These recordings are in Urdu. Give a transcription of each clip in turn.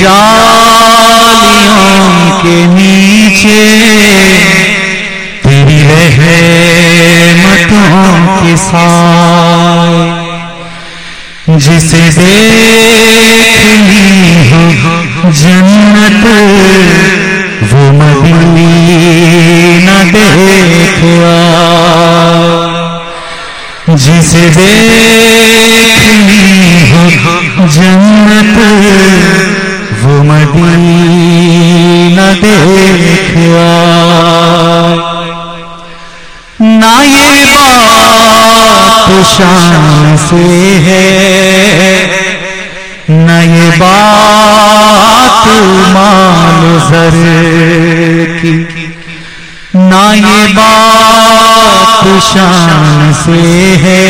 جالیوں کے نیچے تیری رحمتوں کے سائے جسے دیکھنی ہو جنت، وہ مدینہ دیکھ آئے جسے دیکھنی ہو جنت وہ مدینہ دیکھ آئے نہ یہ بات شان سے ہے نہ یہ بات مال زر کی نہ یہ بات شان سے ہے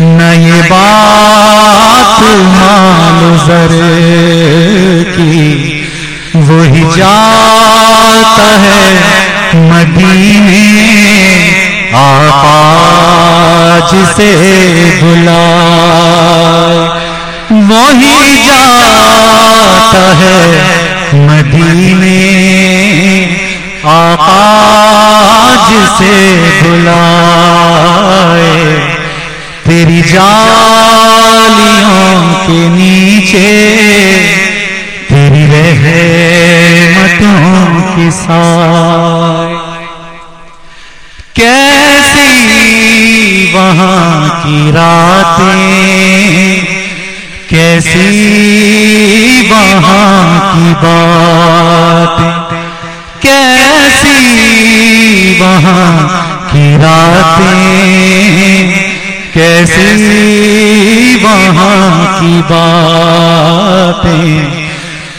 نہ یہ بات مال زر کی وہی جاتا ہے مدینے آقا جسے بلا وہی جاتا ہے مدینے آقا جسے تیری جالیوں کے نیچے تیری رحمتوں کے سائے۔ کیسی وہاں کی راتیں، کیسی وہاں کی بات کیسی وہاں کی راتیں کیسی وہاں کی باتیں؟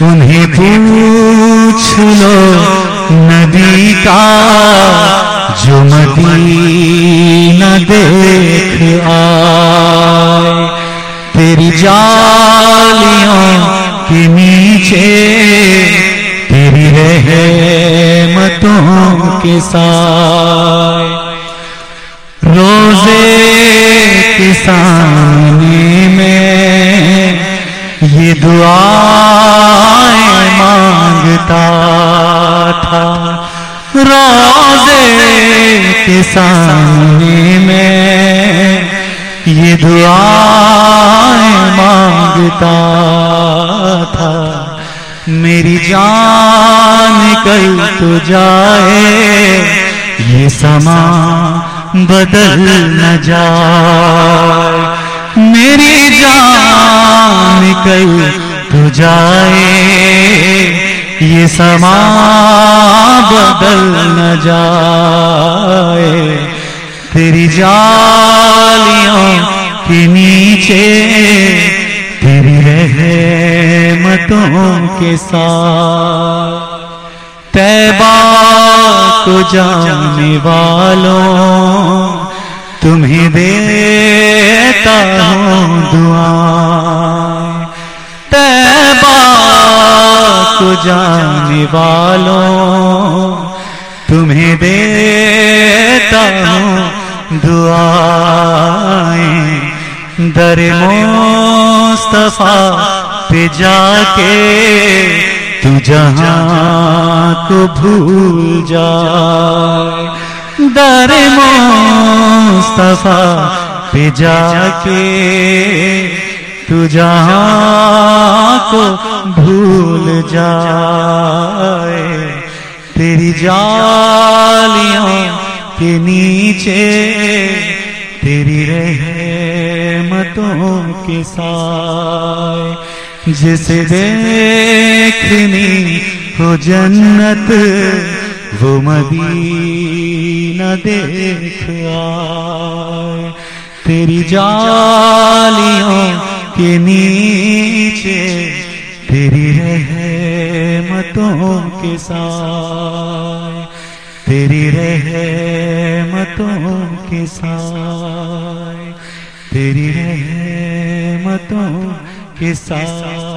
انہیں پوچھ لو نبی کا جو مدینہ دیکھ آئے۔ تیری جالیوں کے نیچے، تیری رحمتوں کے سائے۔ روزے سامنے میں یہ دعائیں مانگتا تھا۔ روزے کے سامنے میں یہ دعائیں مانگتا تھا۔ میری جان کل تو جائے، یہ سما بدل نہ جائے۔ میری جان کل تو جائے، یہ سما بدل نہ جائے۔ تیری جالیوں کے نیچے، تیری رحمتوں کے ساتھ۔ تیبہ کو جانے والوں، تمہیں دیتا ہوں دعائیں تیبہ کو جانے والوں، تمہیں دیتا ہوں دعائیں۔ در مصطفیٰ پہ جا کے تو جہاں کو بھول جائے۔ در مصطفیٰ پہ جا کے تو جہاں کو بھول جائے، تیری جالیوں کے نیچے، تیری رحمتوں کے سائے۔ جسے دیکھنی ہو جنت، وہ مدینہ دیکھ آئے۔ تیری جالیوں کے نیچے تیری رحمتوں کے سائے تیری رحمتوں کے سائے تیری رحمتوں کے ساتھ